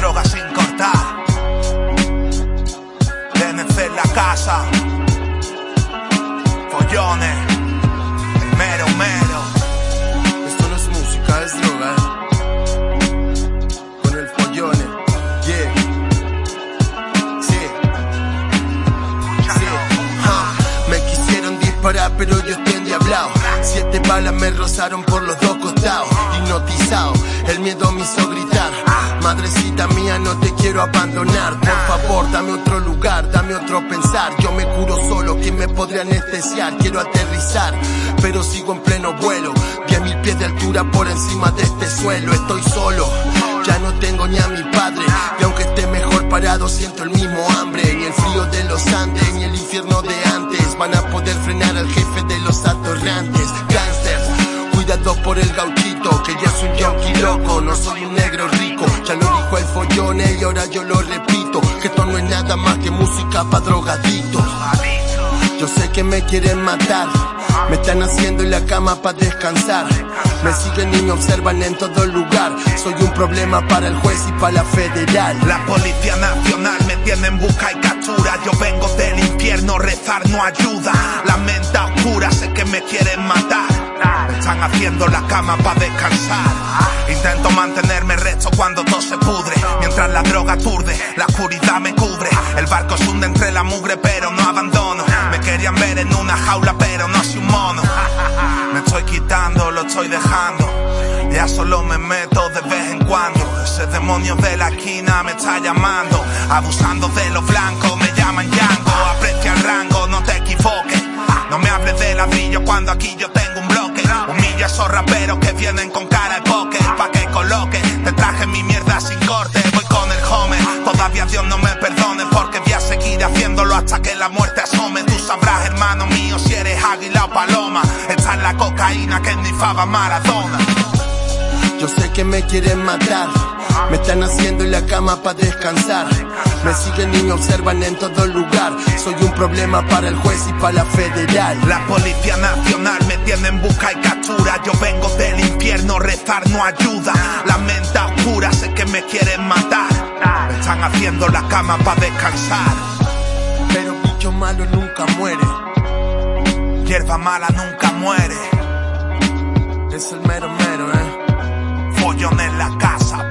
drogas sin cortar. DNC en la casa. Follones, el mero mero. Esto no es música, es droga. Con el follone, yeah. Sí. sí. Me quisieron disparar, pero yo estoy endiablado. Siete balas me rozaron por los dos costados. Hipnotizado, el miedo me hizo gritar Madrecita mía, no te quiero abandonar. Por favor, dame otro lugar, dame otro pensar. Yo me curo solo, ¿quién me podría anestesiar? Quiero aterrizar, pero sigo en pleno vuelo. Diez mil pies de altura por encima de este suelo. Estoy solo, ya no tengo ni a mi padre. Y aunque esté mejor parado, siento el mismo hambre. Ni el frío de los Andes, ni el infierno de antes van a poder frenar al jefe de los atorrantes. Por el gauchito, que ya es un yonki loco. No soy un negro rico, ya lo dijo el follone y ahora yo lo repito. Que esto no es nada más que música pa' drogadictos. Yo sé que me quieren matar. Me están haciendo en la cama para descansar. Me siguen y me observan en todo lugar. Soy un problema para el juez y para la federal. La Policía Nacional me tiene en busca y captura. Yo vengo del infierno, rezar no ayuda. Haciendo la cama para descansar. Intento mantenerme recto cuando todo se pudre. Mientras la droga aturde, la oscuridad me cubre. El barco se hunde entre la mugre, pero no abandono. Me querían ver en una jaula, pero no soy un mono. Me estoy quitando, lo estoy dejando. Ya solo me meto de vez en cuando. Ese demonio de la esquina me está llamando. Abusando de los blancos, me llaman Yango. Aprecia el rango, no te equivoques. No me hables de ladrillo cuando aquí yo tengo un raperos que vienen con cara de póker. Pa' que coloque, te traje mi mierda sin corte. Voy con el home, todavía Dios no me perdone. Porque voy a seguir haciéndolo hasta que la muerte asome. Tú sabrás, hermano mío, si eres águila o paloma. Esta es la cocaína que nifaba Maradona. Yo sé que me quieren matar. Me están haciendo en la cama para descansar. Me siguen y me observan en todo lugar. Soy un problema para el juez y para la federal. La Policía Nacional me tiene en busca y captura. Yo vengo del infierno, rezar no ayuda. La mente oscura, sé que me quieren matar. Me están haciendo la cama para descansar. Pero bicho malo nunca muere. Hierba mala nunca muere. Es el mero mero, eh. Follón en la casa,